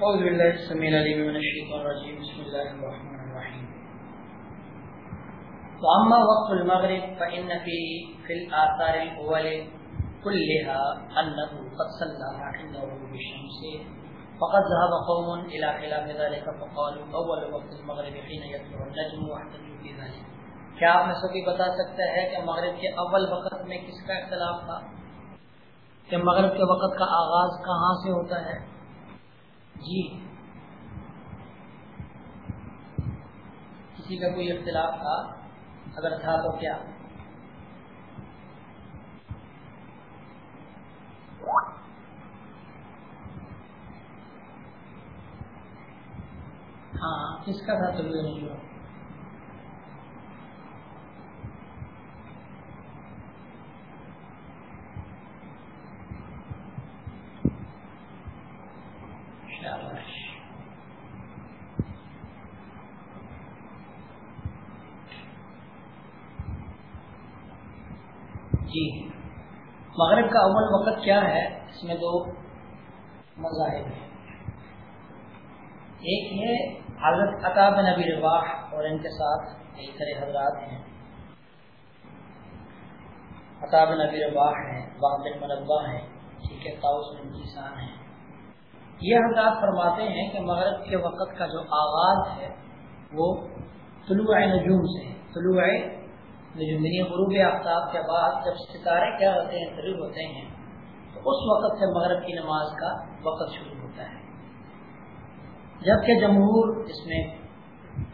أعوذ بالله السميع العليم من الشيطان الرجيم. بسم الله الرحمن الرحيم. وأما وقت المغرب فإن فيه في الآثار الأول كلها أنه قد صلى عند غروب الشمس فقد ذهب قوم إلى خلاف ذلك، فقالوا أول وقت المغرب حين يطلع النجم واحتجوا في ذلك. کیا آپ میں سے کوئی بتا سکتا ہے کہ مغرب کے اول وقت میں کس کا اختلاف تھا؟ کہ مغرب کے وقت کا آغاز کہاں سے ہوتا ہے؟ جی۔ کسی کا کوئی اختلاف تھا؟ اگر تھا تو کیا؟ ہاں کس کا تھا طلوع نہیں ہوا؟ مغرب کا اول وقت کیا ہے؟ اس میں دو مذاہب ہیں۔ ایک ہے حضرت عطاب نبی رواح اور ان کے ساتھ کئی سارے حضرات ہیں۔ عطاب نبی رواح ہیں باب بن مربع ہیں ٹھیک ہے تاؤس بن کسان ہیں۔ یہ حضرات فرماتے ہیں کہ مغرب کے وقت کا جو آغاز ہے، وہ طلوع نجوم سے طلوع یعنی غروب آفتاب کے بعد جب ستارے کیا ہوتے ہیں طلوع ہوتے ہیں، تو اس وقت سے مغرب کی نماز کا وقت شروع ہوتا ہے۔ جبکہ جمہور اس میں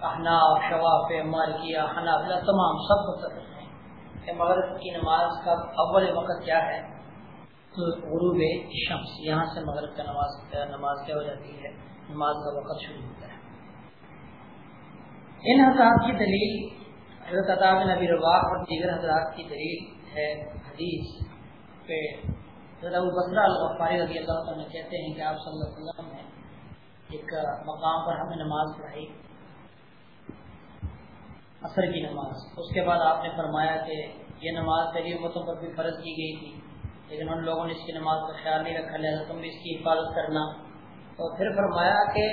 احناف شواف مالکیہ، حنابلہ تمام سب متفق ہیں کہ مغرب کی نماز کا اول وقت کیا ہے، تو غروب شمس، یہاں سے مغرب کا نماز نماز کیا ہو جاتی ہے، نماز کا وقت شروع ہوتا ہے۔ ان حضرات کی دلیل حضرت عطاب نبی رواح اور دیگر حضرات کی دلیل ہے حدیث پہ حضرت ابو بصرہ الغفاری رضی اللہ عنہ کہتے ہیں کہ آپ صلی اللہ علیہ وسلم نے ایک مقام پر ہمیں نماز پڑھائی، عصر کی نماز۔ اس کے بعد آپ نے فرمایا کہ یہ نماز پہلی امتوں پر بھی فرض کی گئی تھی، لیکن ان لوگوں نے اس کی نماز کا خیال نہیں رکھا، لہٰذا تم بھی اس کی حفاظت کرنا۔ اور پھر فرمایا کہ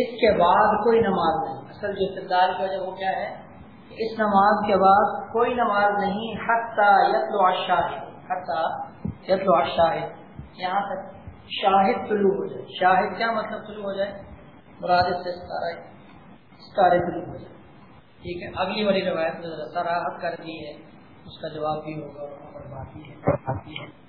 اس کے بعد کوئی نماز نہیں، اصل جو استدار کی وجہ وہ کیا ہے؟ اس نماز کے بعد کوئی نماز نہیں، حتیٰ یتل شاہد حتیٰ شاہد یہاں تک شاہد طلوع ہو جائے۔ شاہد کیا مطلب طلوع ہو جائے؟ مراد سے ستارہ ستارے طلوع ہو جائے۔ ٹھیک ہے، اگلی والی روایت میں کر دی ہے۔ اس کا جواب بھی ہوگا اور باقی ہے۔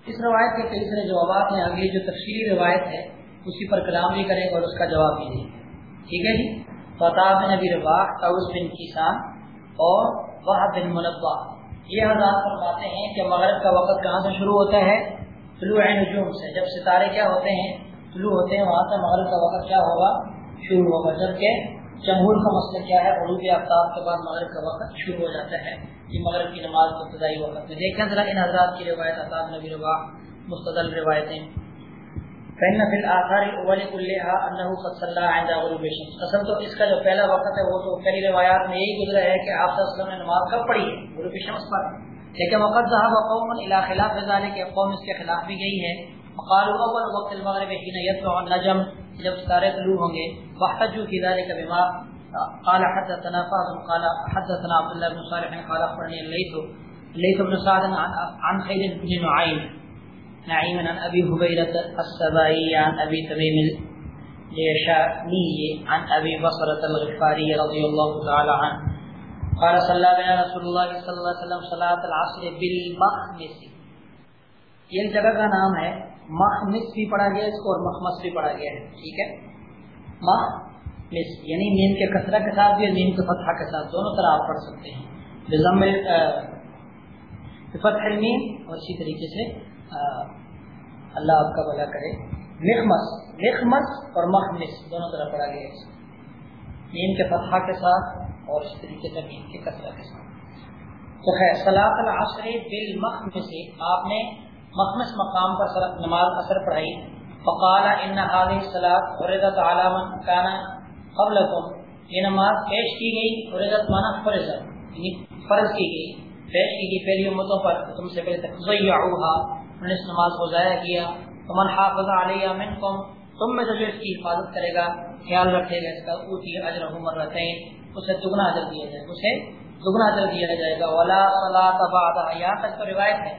اس روایت کے کئی سارے جوابات ہیں اگلی جو تفصیلی روایت ہے، اسی پر کلام بھی کریں گے اور اس کا جواب بھی دیں گے۔ ٹھیک ہے جی؟ فتح نبی رباح طاؤس بن کسان اور وہ بن منبع یہ حضرات فرماتے ہیں کہ مغرب کا وقت کہاں سے شروع ہوتا ہے؟ طلوع نجوم سے۔ جب ستارے کیا ہوتے ہیں؟ طلوع ہوتے ہیں، وہاں سے مغرب کا وقت کیا ہوگا؟ شروع ہوگا۔ جبکہ جمہور کا مسئلہ کیا ہے؟ غروب آفتاب کے بعد مغرب کا وقت شروع ہو جاتا ہے کہ مغرب کی نماز کو ابتدائی وقت۔ میں دیکھیں ذرا ان حضرات کی روایت اطاب نبی روا مستدل روایتیں۔ فإن في الآثار الأول كلها أنه قد صلى عند غروب الشمس۔ اصل تو اس کا جو پہلا وقت ہے وہ تو پہلی روایات میں یہی گزرا ہے کہ آپ صلی اللہ علیہ وسلم نے نماز کب پڑھی ہے؟ غروب الشمس پر۔ لیکن وقت ذهب قوم الى خلاف ذلك کہ قوم اس کے خلاف بھی گئی ہے وقالوا اول وقت المغرب حين يطلع النجم جب ستارے طلوع ہوں گے۔ واحتجوا في ذلك بما قال حدثنا فاضل قال حدثنا عبد الله بن صالح، قال اخبرني الليث الليث بن سعد عن خير بن نعيم۔ نعيم عن ابي هبيره السبائي، عن ابي تميم الجيشاني، عن ابي بصره الغفاري رضي الله تعالى عنه. قال صلى بنا رسول الله صلى الله عليه وسلم صلاه العصر بالمخمس. یہ جگہ کا نام ہے، مخمس بھی پڑھا گیا، اس کو اور مخمس بھی پڑھا گیا ہے، ٹھیک ہے؟ مخمس یعنی نیم کے کثرت کے ساتھ بھی اور نیم کے فتحہ کے ساتھ، دونوں طرح آپ پڑھ سکتے ہیں۔ بزم فتح المیم، اور اسی طریقے سے اللہ آپ کا بھلا کرے۔ مخمس مخمس اور مخمس دونوں طرح پڑھا گیا ہے۔ نیم کے فتحہ کے ساتھ اور اس طریقے سے نیم کے کثرت کے ساتھ۔ تو خیر صلاح العصر بالمخمس، آپ نے مخمس مقام پر نماز اثر پڑھائی۔ فقال ان هذه الصلاه فرضت على من كان قبلكم، یہ نماز پیش کی گئی فرضت مانا فرض یعنی فرض کی گئی، پیش کی گئی پہلی امتوں پر تم سے پہلے تک ضيعوها انہوں نے اس نماز کو ضائع کیا۔ ومن حافظ علیہ منکم تم میں جو اس کی حفاظت کرے گا، خیال رکھے گا، اس کا اوٹی اجر عمر رہتے اسے دگنا اجر دیا جائے گا اسے دگنا اجر دیا جائے گا۔ ولا صلاۃ بعد، یہاں تک تو روایت ہے۔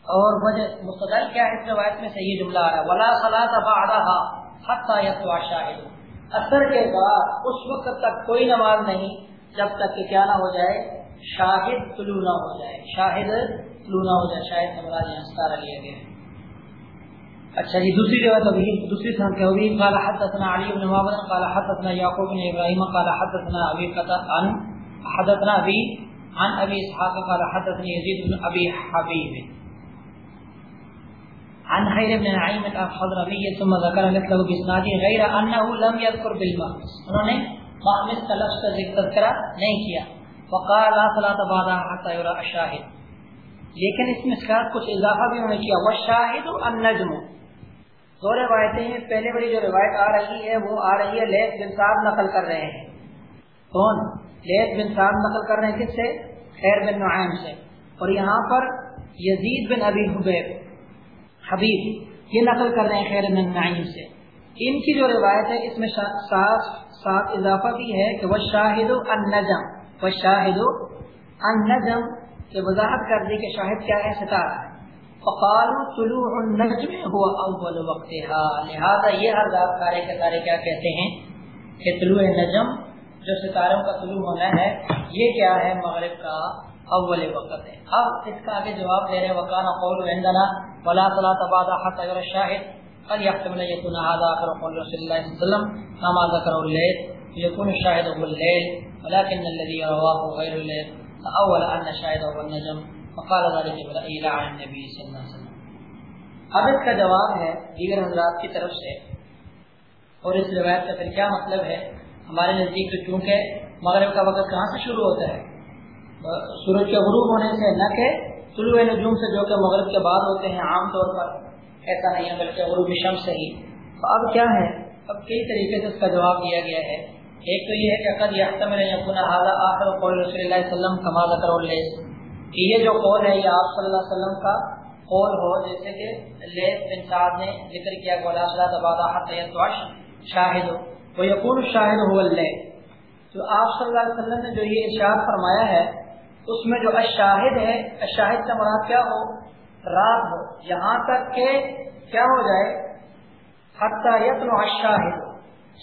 اور وجہ مستدل کیا ہے؟ اس روایت میں سے یہ جملہ آ رہا ہے۔ ولا صلاۃ بعدها حتى يطلع شاهد اثر کے بعد اس وقت تک کوئی نماز نہیں، جب تک کہ کیا نہ ہو جائے، شاہد طلوع نہ ہو جائے۔ شاہد طلوع نہ ہو جائے شاہد سے یہاں ستارہ لیا گیا۔ اچھا جی دوسری روایت ابھی دوسری سنت کے ہوئی قال حدثنا علی بن معاذ قال حدثنا يعقوب بن ابراهيم قال حدثنا ابي قتادة عن، حدثنا ابي عن ابي اسحاق، قال حدثني يزيد بن ابي حبيب عن خير بن نعيم الحضرمي ثم ذكر مثله باسناده غير انه لم يذكر بالمقص انہوں نے محمد کا لفظ کا ذکر نہیں کیا۔ وقال لا صلاة بعدها حتى يرى الشاهد لیکن اس میں اس کچھ اضافہ بھی انہوں نے کیا. والشاهد النجم. دو روایتیں ہیں. پہلے بڑی جو روایت آ رہی ہے وہ آ رہی ہے لیت بن صاحب نقل کر رہے ہیں. کون؟ لیت بن صاحب نقل کر رہے ہیں کس سے؟ خیر بن نعیم سے. اور یہاں پر یزید بن ابی حبیب حبیب، یہ نقل کر رہے ہیں خیر بن نعیم سے. ان کی جو روایت ہے، اس میں ساتھ ساتھ اضافہ بھی ہے کہ وہ شاہد و النجم. وہ شاہد و النجم. کہ وضاحت کر دی کہ شاہد کیا ہے ستارہ ہے۔ فقال طلوع النجم هو اول وقتها۔ لہذا یہ ہر ذات سارے کے سارے کیا کہتے ہیں کہ طلوع نجم جو ستاروں کا طلوع ہونا ہے، یہ کیا ہے؟ مغرب کا اول وقت ہے۔ اب اس کا آگے جواب دے رہے وکانا قول عندنا ولا صلاة بعد حتى يرى الشاهد قد يحتمل يكون هذا اخر قول رسول الله صلى الله عليه وسلم كما ذكره الليل ويكون الشاهد هو الليل ولكن الذي رواه غير الليل فاول ان الشاهد هو النجم، فقال ذلك بالأيل عن النبي صلى الله عليه وسلم. اب اس کا جواب ہے دیگر حضرات کی طرف سے، اور اس روایت کا پھر کیا مطلب ہے؟ ہمارے نزدیک تو چونکہ مغرب کا وقت کہاں سے شروع ہوتا ہے؟ سورج کے غروب ہونے سے، نہ کہ طلوع نجوم سے جو کہ مغرب کے بعد ہوتے ہیں، عام طور پر ایسا نہیں ہے، بلکہ غروب شمس سے ہی۔ تو اب کیا ہے؟ اب کئی طریقے سے اس کا جواب دیا گیا ہے۔ ایک تو یہ ہے کہ قد یحتمل یکون هذا آخر قول رسول اللہ صلی اللہ علیہ وسلم کما ذکر اللیس کہ یہ جو قول ہے، یہ آپ صلی اللہ علیہ وسلم کا قول ہو، جیسے کہ لیس بن سعد نے ذکر کیا کہ ولا صلاۃ بعد حتى يطلع شاہد و یکون الشاہد هو اللیل تو آپ صلی اللہ علیہ وسلم نے جو یہ ارشاد فرمایا ہے، اس میں جو الشاہد ہے، الشاہد سے مراد کیا ہو؟ رات ہو. یہاں تک کہ کیا ہو جائے؟ حتیٰ یتن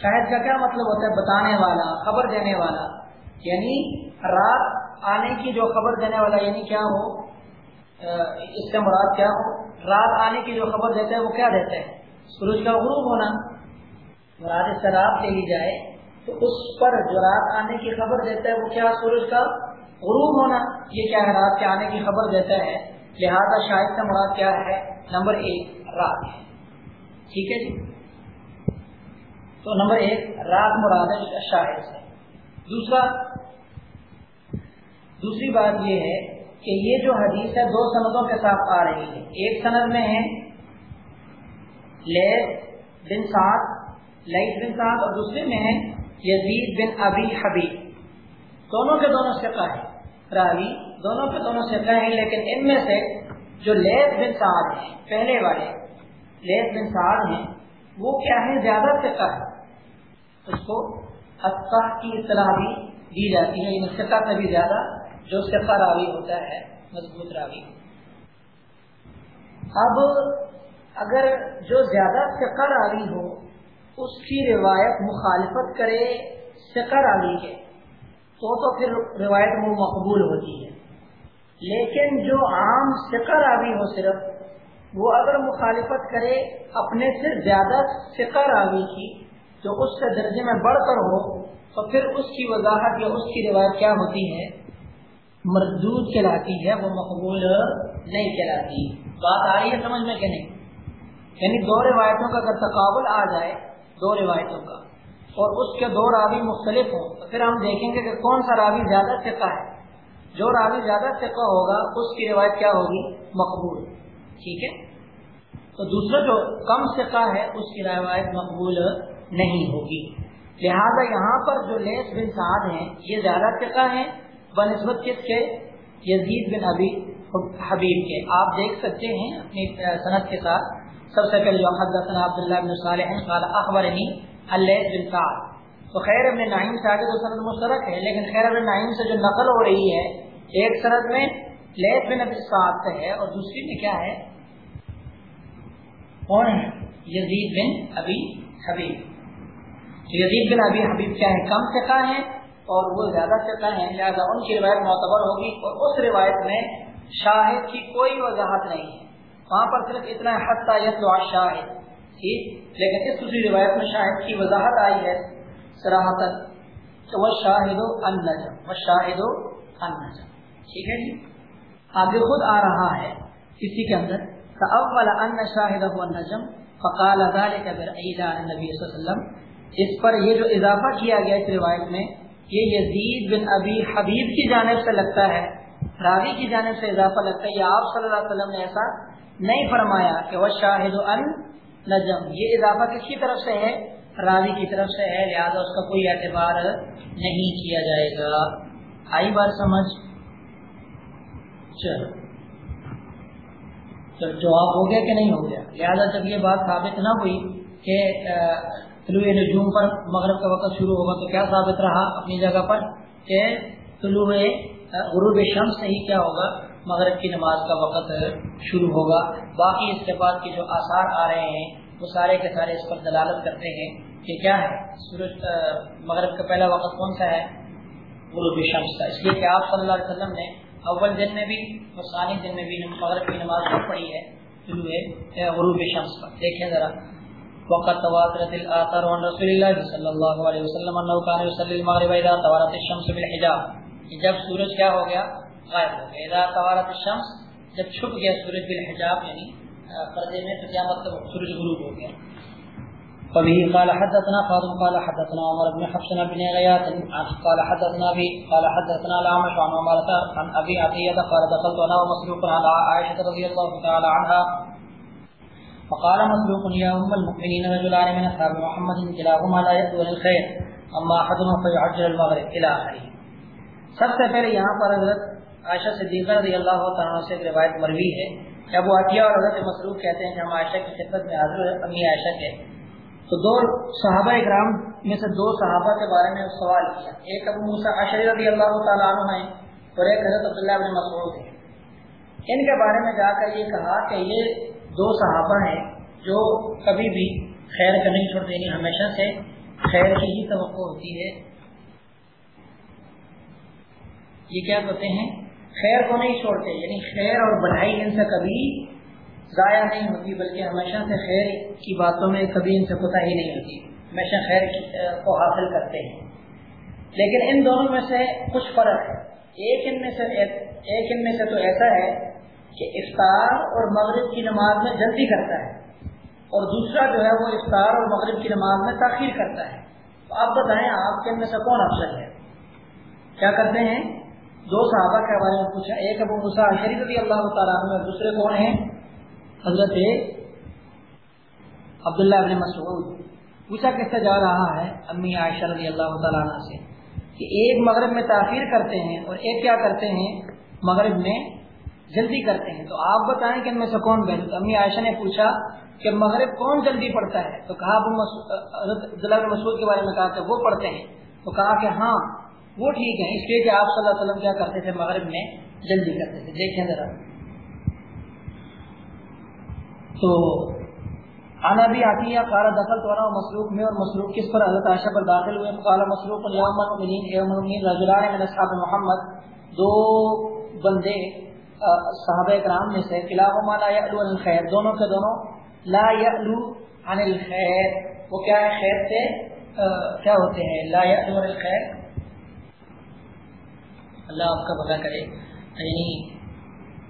شاہد کا کیا مطلب ہوتا ہے بتانے والا، خبر دینے والا؟ یعنی رات آنے کی جو خبر دینے والا یعنی کیا ہو؟ اس سے مراد کیا ہو؟ رات آنے کی جو خبر دیتے ہیں وہ کیا دیتے ہیں سورج کا غروب ہونا۔ مراد اس سے رات لے لی جائے، تو اس پر جو رات آنے کی خبر دیتا ہے، وہ کیا سورج کا غروب ہونا؟ یہ کیا ہے؟ رات کے آنے کی خبر دیتا ہے۔ لہذا شاہد کا مراد کیا ہے؟ نمبر ایک، رات۔ ہے ٹھیک ہے جی؟ تو نمبر ایک، رات مراد ہے شاہد سے۔ دوسرا، دوسری بات یہ ہے کہ یہ جو حدیث ہے، دو سندوں کے ساتھ آ رہی ہے۔ ایک سند میں ہے بن سعد لئیت بن سعد، اور دوسرے میں ہے، یزید بن ابی حبیب۔ دونوں کے دونوں سے ہے راوی، دونوں کے دونوں سے ہیں، لیکن ان میں سے جو لیس بن سعد ہیں، پہلے والے لیس بن سعد ہیں، وہ کیا ہے زیادہ فقہ ہے اس کو اصح کی اطلاع بھی دی جاتی ہے یعنی فقہ سے بھی زیادہ، جو فقہ راوی ہوتا ہے، مضبوط راوی۔ اب اگر جو زیادہ فقہ راوی ہو، اس کی روایت مخالفت کرے فقہ راوی کے، تو تو پھر روایت وہ مقبول ہوتی ہے۔ لیکن جو عام فکر راوی ہو صرف، وہ اگر مخالفت کرے اپنے سے زیادہ فکر راوی کی جو اس سے درجے میں بڑھ کر ہو، تو پھر اس کی وضاحت یا اس کی روایت کیا ہوتی ہے؟ مردود کہلاتی ہے، وہ مقبول نہیں کہلاتی۔ بات آ رہی ہے سمجھ میں کہ نہیں؟ یعنی دو روایتوں کا اگر تقابل آ جائے، دو روایتوں کا، اور اس کے دو راوی مختلف ہوں، تو پھر ہم دیکھیں گے کہ کون سا راوی زیادہ فقہ ہے۔ جو راوی زیادہ فقہ ہوگا، اس کی روایت کیا ہوگی؟ مقبول۔ ٹھیک ہے؟ تو دوسرا جو کم فقہ ہے، اس کی روایت مقبول نہیں ہوگی۔ لہذا یہاں پر جو لیس بن سعد ہیں، یہ زیادہ فقہ ہیں۔ بنسبت کس کے؟ یزید بن ابی حبیب کے۔ آپ دیکھ سکتے ہیں اپنی صنعت کے ساتھ۔ سب سے پہلے جو حدثنا عبداللہ بن صالح قال اخبرنی اللیث بن سعد۔ تو خیر ابن نعیم سے آگے تو سند مشترک ہے لیکن خیر ابن نعیم سے جو نقل ہو رہی ہے، ایک سند میں لیث بن ابی سعد سے ہے اور دوسری میں کیا ہے؟ کون ہے؟ یزید بن ابی حبیب۔ یزید بن ابی حبیب کیا ہے؟ کم فقہ ہیں اور وہ زیادہ فقہ ہیں، لہٰذا ان کی روایت معتبر ہوگی اور اس روایت میں شاہد کی کوئی وضاحت نہیں ہے۔ وہاں پر صرف اتنا حد یتلو شاہد ٹھیک؟ لیکن اس دوسری روایت میں شاہد کی وضاحت آئی ہے سراہتن تو وہ شاہد و النجم، وہ شاہد و النجم۔ ٹھیک ہے جی؟ آگے خود آ رہا ہے کسی کے اندر۔ اول ان شاہد و النجم فقال ذلك بالعيد عن النبي صلی اللہ علیہ وسلم۔ اس پر یہ جو اضافہ کیا گیا اس روایت میں یہ یزید بن ابی حبیب کی جانب سے لگتا ہے، راوی کی جانب سے اضافہ لگتا ہے یہ آپ صلی اللہ علیہ وسلم نے ایسا نہیں فرمایا کہ وہ شاہد ان نجم۔ یہ اضافہ کس کی طرف سے ہے؟ راوی کی طرف سے ہے، لہٰذا اس کا کوئی اعتبار نہیں کیا جائے گا۔ آئی بات سمجھ۔ چلو۔ جواب ہو گیا کہ نہیں ہو گیا؟ لہٰذا جب یہ بات ثابت نہ ہوئی کہ طلوع نجوم پر مغرب کا وقت شروع ہوگا تو کیا ثابت رہا اپنی جگہ پر کہ طلوع غروب شمس سے ہی کیا ہوگا، مغرب کی نماز کا وقت شروع ہوگا۔ باقی اس کے بعد کے جو آثار آ رہے ہیں، وہ سارے کے سارے اس پر دلالت کرتے ہیں کہ کیا ہے۔ سورج مغرب کا پہلا وقت کون سا ہے؟ غروب شمس کا۔ اس لیے کہ آپ صلی اللہ علیہ وسلم نے اول دن میں بھی اور ثانی دن میں بھی مغرب کی نماز پڑھی ہے غروب شمس پر۔ دیکھیں ذرا۔ وقت تواترت الاثر عن رسول اللہ صلی اللہ علیہ وسلم انه كان يصلي المغرب اذا توارت الشمس بالحجاب. جب سورج کیا ہو گیا؟ غائب ہو گیا. اذا توارت الشمس، جب چھپ گیا سورج بالحجاب یعنی پردے میں، تو کیا مطلب؟ سورج غروب ہو گیا. فبه قال حدثنا فاطمه قال حدثنا عمر بن حفص بن غياث قال حدثنا ابي قال حدثنا الاعمش عن عمر، عن ابي عطيه قال دخلت انا ومسروق على عائشه رضي الله تعالى عنها فقال مسروق يا ام المؤمنين رجلان من اصحاب محمد كلاهما لا يدعون الخير. اما احدهما فيعجل المغرب الى اخره سب سے پہلے یہاں پر حضرت عائشہ صدیقہ رضی اللہ تعالیٰ سے ایک روایت مروی ہے کہ ابو عطیہ اور حضرت مسروق کہتے ہیں کہ ہم عائشہ کی خدمت میں حاضر امی عائشہ کے۔ تو دو صحابہ اکرام، میں سے دو صحابہ کے بارے میں سوال کیا۔ ایک ابو موسا اشری رضی اللہ تعالیٰ عنہ ہیں اور ایک حضرت عبداللہ بن مسعود ہیں۔ ان کے بارے میں جا کر یہ کہا کہ یہ دو صحابہ ہیں جو کبھی بھی خیر کا نہیں چھوڑتے یعنی ہمیشہ سے خیر کی ہی توقع ہوتی ہے۔ یہ کیا کہتے ہیں؟ خیر کو نہیں چھوڑتے یعنی خیر اور بڑھائی ان سے کبھی ضائع نہیں ہوتی، بلکہ ہمیشہ سے خیر کی باتوں میں کبھی ان سے کوتا ہی نہیں ہوتی، ہمیشہ خیر کو حاصل کرتے ہیں۔ لیکن ان دونوں میں سے کچھ فرق ہے۔ ایک ان میں سے، ایک ان میں سے تو ایسا ہے کہ افطار اور مغرب کی نماز میں جلدی کرتا ہے۔ اور دوسرا جو ہے وہ افطار اور مغرب کی نماز میں تاخیر کرتا ہے۔ تو آپ بتائیں آپ کے ان میں سے کون افسر ہے؟ کیا کرتے ہیں؟ دو صحابہ کے بارے میں پوچھا ایک ابو مسا شریف رضی اللہ تعالیٰ عنہ دوسرے کون ہیں؟ حضرت عبداللہ ابن مسعود۔ پوچھا کس سے جا رہا ہے امی عائشہ رضی اللہ تعالیٰ عنہ سے کہ ایک مغرب میں تاخیر کرتے ہیں اور ایک کیا کرتے ہیں؟ مغرب میں جلدی کرتے ہیں۔ تو آپ بتائیں کہ ان میں سے کون بہتر امی عائشہ نے پوچھا کہ مغرب کون جلدی پڑتا ہے؟ تو کہا عبداللہ بن مسعود کے بارے میں کہا کہ وہ پڑھتے ہیں۔ تو کہا کہ ہاں وہ ٹھیک ہے۔ اس لیے کہ آپ صلی اللہ علیہ وسلم کیا کرتے تھے؟ مغرب میں جلدی کرتے تھے۔ دیکھیں ذرا۔ تو آنا بھی آتی ہے کارا دخل تو مسلوق میں اور مسلوق کس پر؟ حضرت عائشہ پر داخل ہوئے۔ کالا مسلوق رجلان من اصحاب محمد۔ دو بندے صحابہ کرام میں سے کلاہما لا یعلو عن الخیر، دونوں کے دونوں لا یعلو عن الخیر۔ وہ کیا ہے؟ خیر سے کیا ہوتے ہیں؟ لا یعلو عن الخیر۔ اللہ آپ کا بھلا کرے۔ یعنی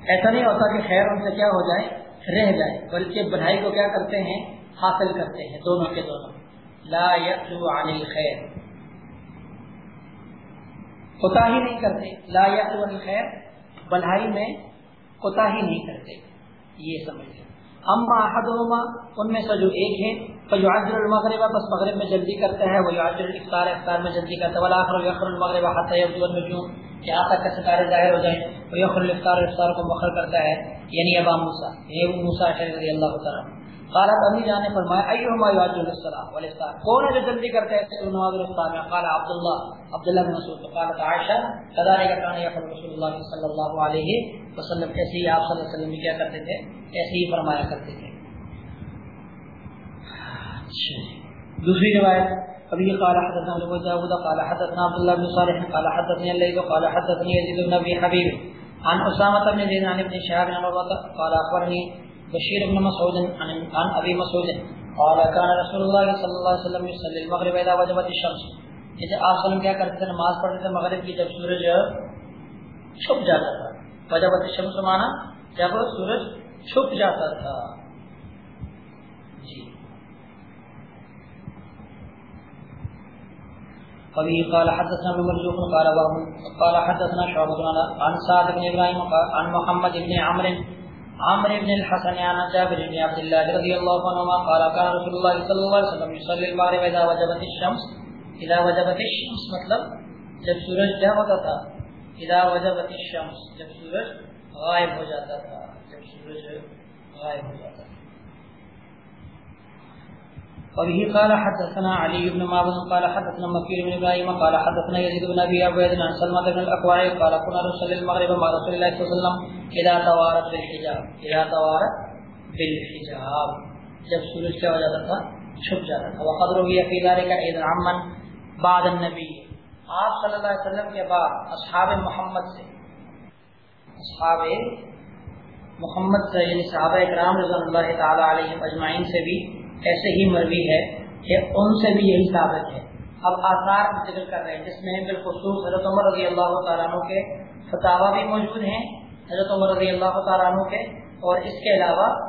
ایسا نہیں ہوتا کہ خیر ان سے کیا ہو جائے؟ رہ جائے۔ بلکہ بڑھائی کو کیا کرتے ہیں؟ حاصل کرتے ہیں، دونوں کے دونوں۔ لا یعلو عن الخیر۔ کوتا ہی نہیں کرتے۔ لا یعلو عن الخیر۔ بلائی میں کوتا ہی نہیں کرتے۔ یہ سمجھ لیں۔ اما احدهما، ان میں سے جو ایک ہے فیعجل المغرب، بس مغرب میں جلدی کرتا ہے وہ یعجل الافطار، افطار میں جلدی کرتا ہے ولا اخر یخر المغرب حتى يبدو النجوم یہاں تک کہ ستارے ظاہر ہو جائیں وہ یخر الافطار، افطار کو مؤخر کرتا ہے۔ یعنی ابا موسی یہ ابو موسا رضی اللہ تعالی قالت امی جان نے فرمایا ایہما یعجل الصلاۃ والافطار. کون ہے جو جلدی کرتا ہے؟ نماز اور افطار میں قال عبد الله بن مسعود. قالت عائشہ كذلك كان يفعل رسول الله صلی اللہ علیہ وسلم. ایسے ہی آپ صلی اللہ علیہ وسلم کیا کرتے تھے؟ ایسے ہی فرمایا کرتے تھے۔ اچھا۔ دوسری روایت، ابھی قال حدثنا ابو داود، قال حدثنا عبد الله بن صالح، قال حدثني الليث قال حدثني يزيد بن ابي حبيب عن اسامه بن زيد عن ابن شهاب، عن قال اخبرني بشیر ابن مسعود عن ابي مسعود قال كان رسول الله صلى الله عليه وسلم يصلي المغرب اذا وجبت الشمس. جیسے آپ وسلم کیا کرتے تھے؟ نماز پڑھتے تھے مغرب کی جب سورج چھپ جاتا تھا۔ وجبت الشمس مانا جب سورج چھپ جاتا تھا۔ جی۔ ابھی قال حدثنا ابن مرزوق قال قال حدثنا شعبة عن سعد بن ابراهيم عن محمد بن عمرو عمر بن الحسن عن جابر بن عبد الله رضي الله عنهما قال، كان رسول الله صلى الله عليه وسلم يصلي المغرب اذا وجبت الشمس. اذا وجبت الشمس مطلب جب سورج کیا ہوتا تھا اذا وجبت الشمس جب سورج غائب ہو جاتا تھا، جب سورج غائب ہو جاتا تھا۔ وبه قال حدثنا علي بن معبد، قال حدثنا مكير بن ابراهيم قال حدثنا يزيد بن ابي عبيد عن سلمة بن الاكوع قال كنا نصلي المغرب مع رسول الله صلى الله عليه وسلم اذا توارت بالحجاب. اذا توارت بالحجاب. جب سورج کیا ہو جاتا تھا چھپ جاتا تھا. وقد روي في ذلك ايضا عمن بعد النبي آپ صلی اللہ علیہ وسلم کے بعد اصحاب محمد سے، اصحاب محمد سے یعنی صحابہ اکرام رضی اللہ تعالی علیہ اجمعین سے بھی ایسے ہی مروی ہے کہ ان سے بھی یہی ثابت ہے۔ اب آثار ذکر کر رہے ہیں، جس میں بالخصوص حضرت عمر رضی اللہ تعالیٰ عنہ کے فتوا بھی موجود ہیں، حضرت عمر رضی اللہ تعالیٰ عنہ کے، اور اس کے علاوہ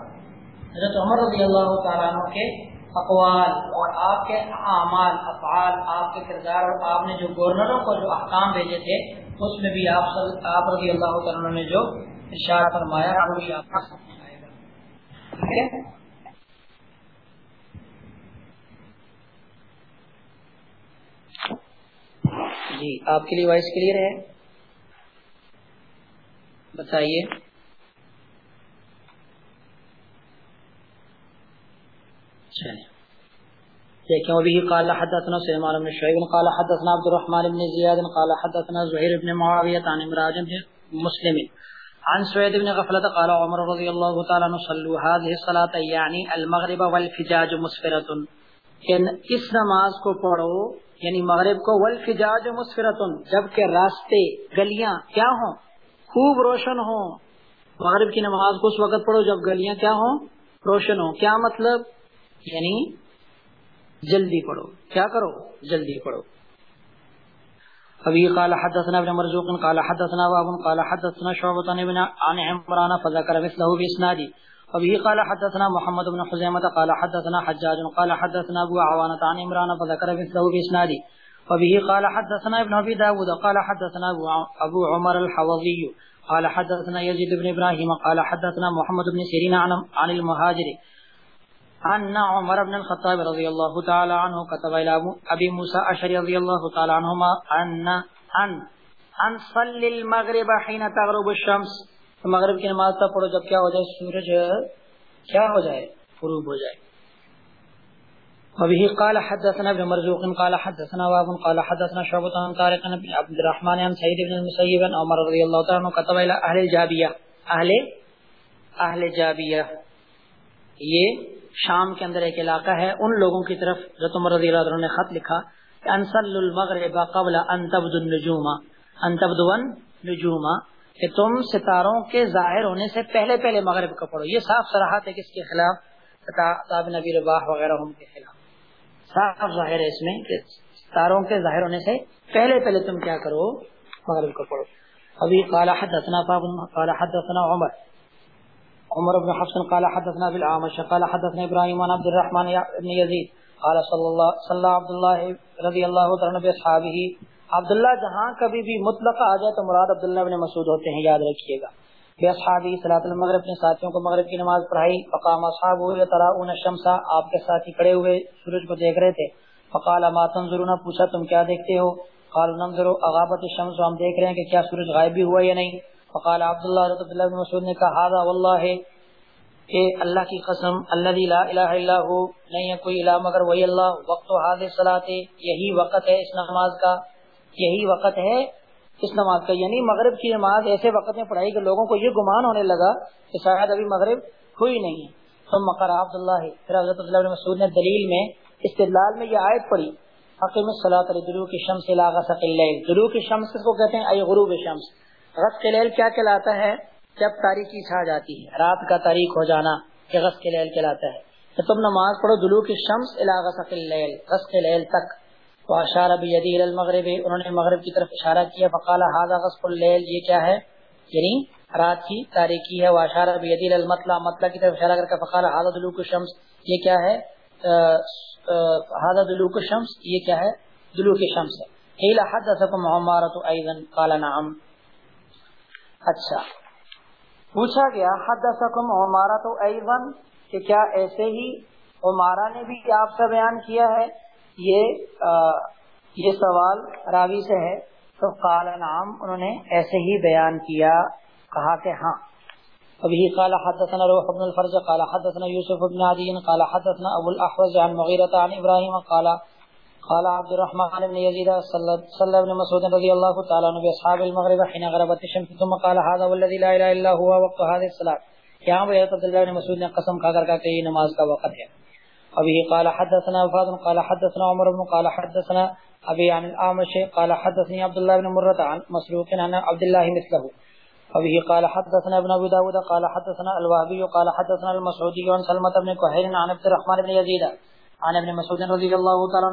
حضرت عمر رضی اللہ تعالیٰ عنہ کے اقوال اور آپ کے اعمال، افعال، آپ کے کردار اور آپ نے جو گورنروں کو جو احکام بھیجے تھے، اس میں بھی آپ آپ رضی اللہ تعالیٰ نے جو اشارہ فرمایا، وہ بھی آپ کا جی آپ کے لیے وائس کلیئر ہے؟ بتائیے۔ دیکھیں ابھی قال حدثنا سليمان بن شعيب قال حدثنا عبد الرحمن بن زياد قال حدثنا زهير بن معاوية عن امراج بن مسلم. عن سويد بن غفلة قال عمر رضي الله تعالى عنه صلوا هذه الصلاة يعني المغرب والفجاج مسفرة. ان اس نماز کو پڑھو یعنی مغرب کو ولفجاج مسفرتن جبکہ راستے، گلیاں کیا ہوں؟ خوب روشن ہوں۔ مغرب کی نماز کو اس وقت پڑھو جب گلیاں کیا ہوں؟ روشن ہوں۔ کیا مطلب؟ یعنی جلدی پڑھو۔ کیا کرو؟ جلدی پڑھو۔ ابھی قال حدثنا ابن مرزوق، قال حدثنا واب قال حدثنا شعبة ابن عن عمران، فذكر مثله باسنادي ابھی قال حدثنا محمد بن حزیمت قال حدثنا حجاج قال حدثنا ابو عوانة عن عمران فذكر مثله باسنادي وبه قال حدثنا ابن ابي داود قال حدثنا ابو عمر الحوضي قال حدثنا يزيد بن ابراهيم قال حدثنا محمد بن سيرين عن, عن المهاجر ان عمر بن الخطاب رضي الله تعالى عنه كتب الى ابي موسى اشعري رضي الله تعالى عنهما ان ان ان صلي المغرب حين تغرب الشمس. مغرب کی نماز تب پڑھو جب کیا ہو جائے؟ سورج کیا ہو جائے؟ غروب ہو جائے۔ وبه قال حدثنا ابن مرزوق، قال حدثنا واب، قال حدثنا شعبة عن طارق بن عبد الرحمن عن سعيد بن المسيب عن عمر رضي الله تعالى عنه كتب الى اهل الجابيه اهل اهل جابیہ۔ یہ شام کے اندر ایک علاقہ ہے، ان لوگوں کی طرف حضرت عمر رضی اللہ عنہ نے خط لکھا کہ انصل المغرب قبل ان تبدو النجوم۔ ان تبدو النجوم۔ کہ تم ستاروں کے ظاہر ہونے سے پہلے پہلے مغرب کا پڑھو۔ یہ صاف سراہت ہے کس کے خلاف نبی رباح وغیرہ کے خلاف۔ صاف ظاہر ہے اس میں کہ ستاروں کے ظاہر ہونے سے پہلے پہلے تم کیا کرو؟ مغرب کا پڑھو۔ ابھی قال حدثنا قال حدثنا عمر۔ عمر بن حفص قال حدثنا بالعامش قال حدثنا ابراهيم عن عبد الرحمن بن يزيد، قال صلى الله صلى عبد الله رضي الله عنه باصحابه عبداللہ جہاں کبھی بھی مطلق آ جائے تو مراد عبداللہ بن مسعود ہوتے ہیں، یاد رکھیے گا۔ بے اصحابی صلاح المغرب اپنے ساتھیوں کو مغرب کی نماز پڑھائی، فقام اصحاب ہوئے تراؤن الشمسا آپ کے ساتھی کھڑے ہوئے سورج کو دیکھ رہے تھے۔ فقال، ما تنظرون؟ پوچھا، تم کیا دیکھتے ہو؟ قال ننظر، اغابت الشمس، ہم دیکھ رہے ہیں کہ کیا سورج غائب بھی ہوا یا نہیں۔ فقال، عبداللہ رضی اللہ بن مسعود نے کہا هذا والله کہ اللہ کی قسم اللہ لا الہ الا ہو، نہیں ہے کوئی الہ مگر وہی اللہ۔ وقت و حاضر صلاح یہی وقت ہے اس نماز کا۔ یہی وقت ہے اس نماز کا یعنی مغرب کی نماز ایسے وقت میں پڑھائی کہ لوگوں کو یہ گمان ہونے لگا کہ شاید ابھی مغرب ہوئی نہیں۔ ہے مقر عبداللہ، پھر حضرت اللہ مسعود نے دلیل میں استدلال میں یہ آیت پڑھی حقیم صلاح دلو کی شمس علاقہ سقل دلو کی شمس کو کہتے ہیں اے غروب شمس۔ رس کے لیل کیا کہلاتا ہے؟ جب تاریخی چھا جاتی ہے، رات کا تاریخ ہو جانا یہ غس کے لیل کہلاتا ہے۔ تم نماز پڑھو دلو کی شمس علاقہ سقل لیل غس کے لیل تک۔ تو اشار ابھی المغرب. انہوں نے مغرب کی طرف اشارہ کیا، فقال حاضہ غس اللیل یہ کیا ہے؟ یعنی رات کی تاریخی ہے. وہ اشار ابھی المطلع، مطلع کی طرف اشارہ کر کے فقال حاضہ دلو کی شمس یہ کیا ہے؟ حاضہ دلو کی شمس یہ کیا ہے؟ دلو کی شمس ہے. قیل حدثکم عمارت ایضا قال نعم. اچھا. پوچھا گیا حد سکم عمارا تو ایون کہ کیا ایسے ہی عمارا نے بھی آپ سے بیان کیا ہے؟ یہ آ, یہ سوال راوی سے ہے۔ تو قال نام انہوں نے ایسے ہی بیان کیا کہا کہ ہاں۔ ابھی قال حدثنا روح بن الفرج قال حدثنا يوسف بن عدي قال حدثنا ابو الاحوص عن مغيرة عن ابراهيم قال قال عبد الرحمن بن يزيد صلى ابن مسعود رضي الله تعالى عنه اصحاب المغرب حين غربت الشمس ثم قال هذا والذي لا اله الا هو وقت هذه الصلاه یہاں پہ حضرت عبداللہ بن مسعود نے قسم کھا کر کہا کہ یہ نماز کا وقت ہے۔ ابھی قال حدثنا وفاد قال حدثنا عمر بن قال حدثنا ابي عن الاعمش قال حدثني عبد الله بن مرة عن مسروق عن عبد الله مثله. ابھی قال حدثنا ابن ابي داود قال حدثنا الوهبي قال حدثنا المسعودي عن سلمة بن كهيل عن عبد الرحمن بن يزيد عن ابن مسعود رضي الله تعالى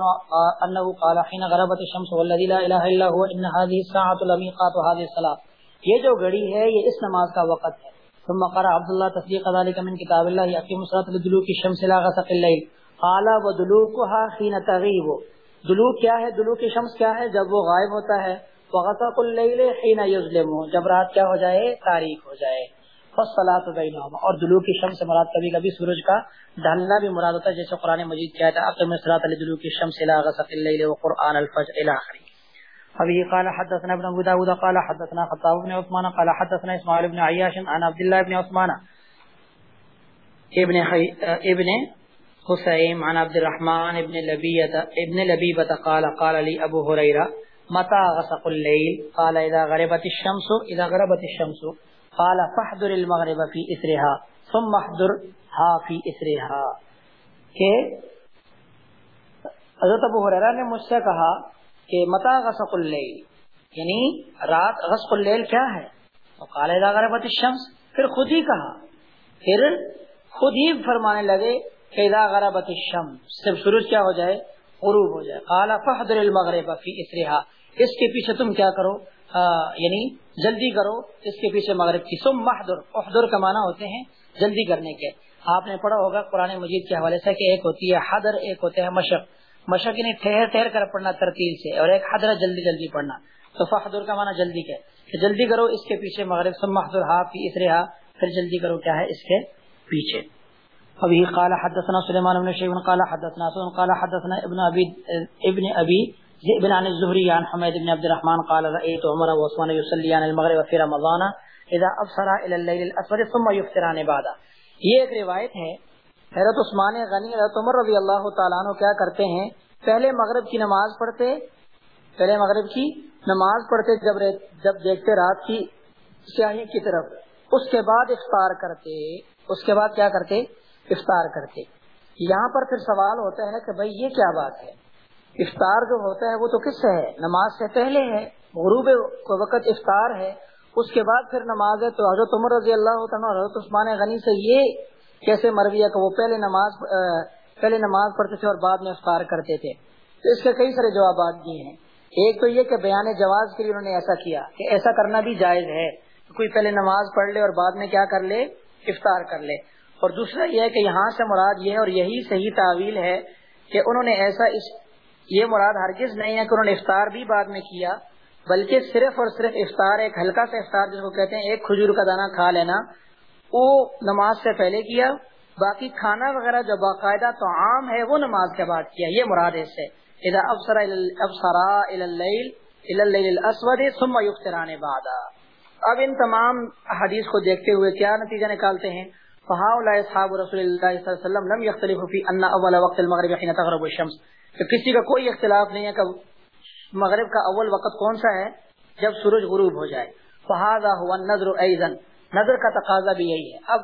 انه قال حين غربت الشمس والذي لا اله الا هو ان هذه الساعه لميقات هذه الصلاه یہ جو گھڑی ہے، یہ اس نماز کا وقت ہے۔ ثم قرأ عبد الله تصديق ذلك من كتاب الله يقيم الصلاه لدلوك الشمس لا غسق الليل. قال، ودلوكها حين تغيب. دلوک کیا ہے؟ دلوک شمس کیا ہے؟ جب وہ غائب ہوتا ہے. وغسق الليل حين يظلم جب رات کیا ہو جائے؟ تاریک ہو جائے. فصلاۃ بینہما اور دلو کی شمس مراد کبھی کبھی سورج کا ڈھلنا بھی مراد ہوتا ہے، جیسے قرآن مجید کیا تھا اقیم الصلاۃ لدلو کی شمس الى غسق الليل وقرآن الفجر الى اخره ابھی قال حدثنا ابن ابو داود قال حدثنا خطاب بن عثمان قال حدثنا اسماعیل بن عیاش عن عبد الله بن عثمان ابن حي... ابن حسین عن عبد الرحمن ابن لبیت ابن لبیبت قال قال لي ابو هريره متى غسق الليل قال اذا غربت الشمس اذا غربت الشمس، قال فحضر المغرب فی اسرہا، ثم احضر ہا فی اسرہا۔ کہ حضرت ابو حریرہ نے مجھ سے کہا کہ متا غسق اللیل یعنی رات غسق اللیل کیا ہے؟ قال اذا غربت الشمس، پھر خود ہی کہا، پھر خود ہی فرمانے لگے کہ اذا غربت الشمس صرف سورج کیا ہو جائے، غروب ہو جائے۔ قال فحضر المغرب فی اسرہا، اس کے پیچھے تم کیا کرو؟ یعنی جلدی کرو اس کے پیچھے مغرب کی۔ سم محدر احدر کا معنی ہوتے ہیں جلدی کرنے کے۔ آپ نے پڑھا ہوگا قرآن مجید کے حوالے سے کہ ایک ہوتی ہے حدر ایک ہوتے ہیں مشق۔ مشق یعنی ٹھہر ٹھہر کر پڑھنا ترتیل سے اور ایک حدر جلدی جلدی پڑھنا۔ تو فہدر کا معنی جلدی کے۔ کہ جلدی کرو اس کے پیچھے مغرب سم محدر ہا فی اسرا پھر جلدی کرو کیا ہے اس کے پیچھے۔ ابھی قال حدثنا سلیمان بن شیبن، قال حدثنا سن قال حدثنا ابن ابی ابن ابی ابن عن الزهري عن حميد بن عبد الرحمن، قال رأيت عمر وعثمان يصليان المغرب في رمضان اذا ابصر الى الليل الاسود ثم يفطران بعد یہ ایک روایت ہے حضرت عثمان غنی حضرت عمر رضی اللہ تعالیٰ عنہ کیا کرتے ہیں؟ پہلے مغرب کی نماز پڑھتے، پہلے مغرب کی نماز پڑھتے جب جب دیکھتے رات کی سیاہی کی طرف۔ اس کے بعد افطار کرتے، اس کے بعد کیا کرتے؟ افطار کرتے۔ یہاں پر پھر سوال ہوتا ہے کہ بھائی یہ کیا بات ہے؟ افطار جو ہوتا ہے وہ تو کس سے ہے؟ نماز سے پہلے ہے، غروب کو وقت افطار ہے، اس کے بعد پھر نماز ہے۔ تو حضرت عمر رضی اللہ عنہ حضرت عثمان غنی سے یہ کیسے مرویہ کہ وہ پہلے نماز پہلے نماز پڑھتے تھے اور بعد میں افطار کرتے تھے۔ تو اس کے کئی سارے جوابات دیے ہیں۔ ایک تو یہ کہ بیان جواز کے لیے انہوں نے ایسا کیا کہ ایسا کرنا بھی جائز ہے۔ کوئی پہلے نماز پڑھ لے اور بعد میں کیا کر لے؟ افطار کر لے۔ اور دوسرا یہ ہے کہ یہاں سے مراد یہ ہے اور یہی صحیح تعویل ہے کہ انہوں نے ایسا اس، یہ مراد ہرگز نہیں ہے کہ انہوں نے افطار بھی بعد میں کیا، بلکہ صرف اور صرف افطار، ایک ہلکا سا افطار جس کو کہتے ہیں، ایک کھجور کا دانہ کھا لینا۔ وہ نماز سے پہلے کیا، باقی کھانا وغیرہ جو باقاعدہ تو عام ہے، وہ نماز کے بعد کیا، یہ مراد ہے اس سے۔ بعد۔ اب ان تمام حدیث کو دیکھتے ہوئے کیا نتیجہ نکالتے ہیں؟ فهؤلاء اصحاب رسول الله صلی اللہ علیہ وسلم لم يختلفوا في ان اول وقت المغرب حين تغرب الشمس۔ کہ کسی کا کوئی اختلاف نہیں ہے کہ مغرب کا اول وقت کون سا ہے؟ جب سورج غروب ہو جائے۔ فهذا هو النظر ايضا نظر کا تقاضا بھی یہی ہے۔ اب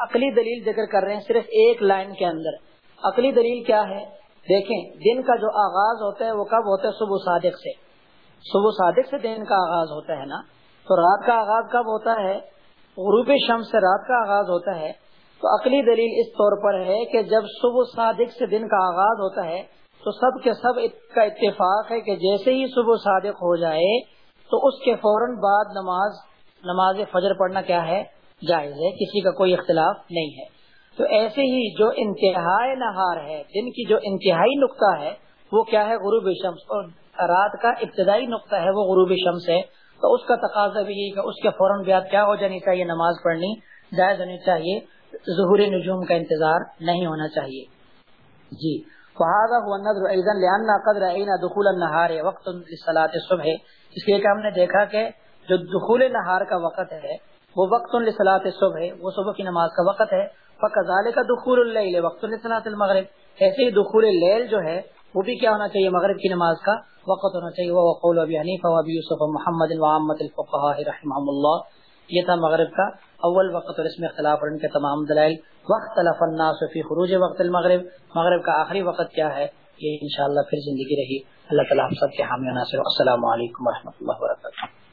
عقلی دلیل ذکر کر رہے ہیں صرف ایک لائن کے اندر۔ عقلی دلیل کیا ہے؟ دیکھیں، دن کا جو آغاز ہوتا ہے وہ کب ہوتا ہے؟ صبح صادق سے۔ صبح صادق سے دن کا آغاز ہوتا ہے نا؟ تو رات کا آغاز کب ہوتا ہے؟ غروب شمس سے رات کا آغاز ہوتا ہے۔ تو عقلی دلیل اس طور پر ہے کہ جب صبح صادق سے دن کا آغاز ہوتا ہے، تو سب کے سب کا اتفاق ہے کہ جیسے ہی صبح صادق ہو جائے، تو اس کے فوراً بعد نماز نماز فجر پڑھنا کیا ہے؟ جائز ہے، کسی کا کوئی اختلاف نہیں ہے۔ تو ایسے ہی جو انتہائی نہار ہے، دن کی جو انتہائی نقطہ ہے، وہ کیا ہے؟ غروب شمس۔ اور رات کا ابتدائی نقطہ ہے، وہ غروب شمس ہے۔ تو اس کا تقاضا بھی یہی کہ اس کے فوراً بعد کیا ہو جانی چاہیے؟ نماز پڑھنی جائز ہونی چاہیے۔ ظہور نجوم کا انتظار نہیں ہونا چاہیے۔ جی۔ فہذا هو النظر ايضا لان قد راينا دخول النهار وقت للصلاه الصبح۔ اس لیے کہ ہم نے دیکھا کہ جو دخول نہار کا وقت ہے، وہ وقت لصلاه الصبح وہ صبح کی نماز کا وقت ہے۔ فكذلك دخول الليل وقت لصلاه المغرب۔ ایسے ہی دخول اللیل جو ہے، وہ بھی کیا ہونا چاہیے؟ مغرب کی نماز کا وقت ہونا چاہیے۔ وہ وقول ابی حنیفہ و ابی یوسف محمد وعامت الفقہاء رحمهم اللہ یہ تھا مغرب کا اول وقت اور اس میں اختلاف اور ان کے تمام دلائل۔ وقت تلف الناس فی خروج وقت المغرب۔ مغرب کا آخری وقت کیا ہے؟ یہ انشاءاللہ پھر زندگی رہی۔ اللہ تعالیٰ ہم سب کے حامی ناصر السلام علیکم ورحمۃ اللہ وبرکاتہ۔